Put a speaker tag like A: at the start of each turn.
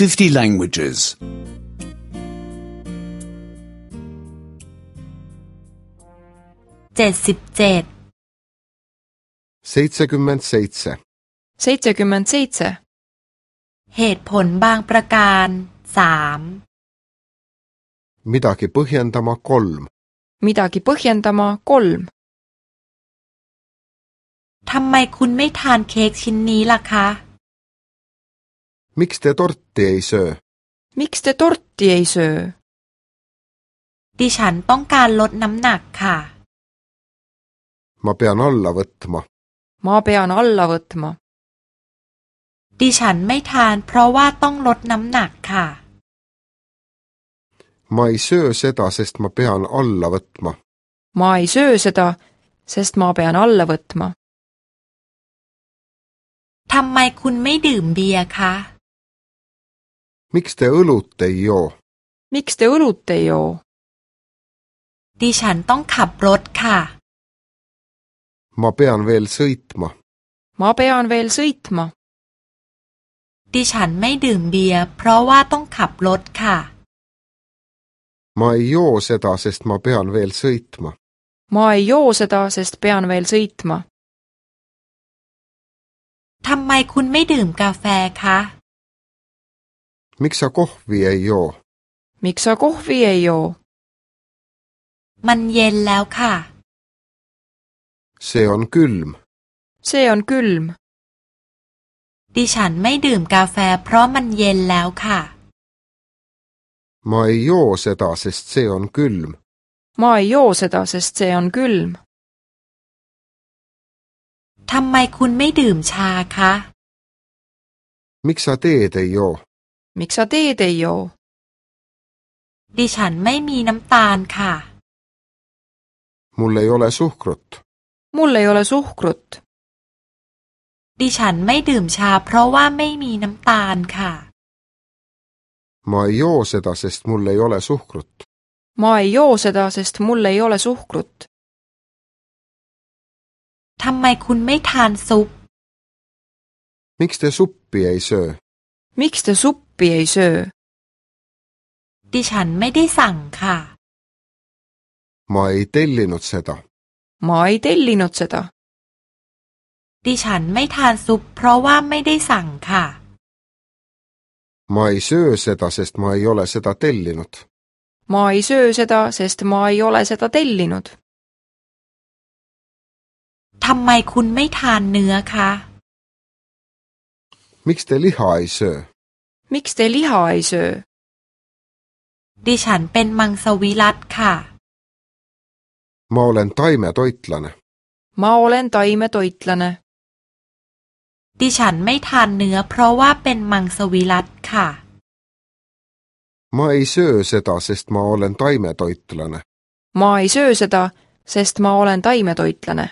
A: 50 languages. 77
B: 77
A: 77เหตุผลบางประการ3
B: Midagi põhjendama 3
A: Midagi põhjendama 3ทำไมคุณไม่ทานเค้กชิ้นนี้ล่ะคะ
C: miks te torti
B: ei söö?
A: miks te torti ei söö? ดิฉันต้องการลดน้ำหนักค่ะ
B: ma pean alla võtma
A: ma pean alla võtma ดิฉันไม่ทานเพราะว่าต้องลดน้ำหนักค่ะ
B: ma ei söö seda sest ma pean
C: alla võtma
A: ma ei söö seda sest ma pean alla võtma ทำไมคุณไม่ดื่มเบียร์คะ
C: miks te õlut ei joo
A: miks te õlut ei joo ดิฉันต้องขับรถค่ะ
B: ma pean veel sõitma
A: ma pean veel sõitma ดิฉันไม่ดื่มเบียร์เพราะว่าต้องขับรถค่ะ
B: ma ei joo seda sest ma pean veel sõitma
A: ma ei joo seda sest pean veel sõitma ทำไมคุณไม่ดื่มกาแฟคะ
C: Miksi sä kohvi ei joo?
A: Miksi sä kohvi ei joo? มันเย็นแล้วค่ะ
C: Se on kylm.
A: Se on kylm. ดิฉันไม่ดื่มกาแฟเพราะมันเย็นแล้วค่ะ
C: Ma ei joo seda, sest see on kylm.
A: Ma ei joo seda, sest see on kylm. ทำไมคุณไม่ดื่มชาคะ
C: Miks sa teed ei joo?
A: miks sa teed ei joo ดิฉันไม่มีน้ำตาลค่ะ
B: mul ei ole suhkrut
A: mul ei ole suhkrut ดิฉันไม่ดื่มชาเพราะว่าไม่มีน้ำตาลค่ะ
B: ma ei joo seda sest mul ei ole suhkrut
A: ma ei joo seda sest mul ei ole suhkrut ทำไมคุณไม่ทานซุป
C: miks te suppi ei söö
A: miks te suppi ปียเดิฉันไม่ได้สั่งค่ะ
C: มาไอเตลลินอตเซตา
A: มาไอเตลลินอตเซตาดิฉันไม่ทานซุป เพราะว่าไม่ได้สั่งค่ะ
B: มาไซื้อเซตาเซสต์มาไอโอลเซตาเตลลินอต
A: มาไซื้อเซตาเซสต์มาไอโอลเซตาเตลลินอตทำไมคุณไม่ทานเนื้อคะ
C: มิกสเตลิฮอยเซื้อ
A: มิกซ์เตลี่ฮอาไอเซดิฉันเป็นมังสวิรัตค่ะ
B: มาโอเลนไทม์ตอิตลันะ
A: มาโอเลนไทม์ตอิตลันะดิฉันไม่ทานเนื้อเพราะว่าเป็นมังสวิรัตค่ะ
B: ไม่ไอเซอเซตาเซสต์มาโอเลนไทม์ตอิตลันะ
A: ม่ไอเซอเซตาเซสต์มาโอเลนไทม์ตอิตลันะ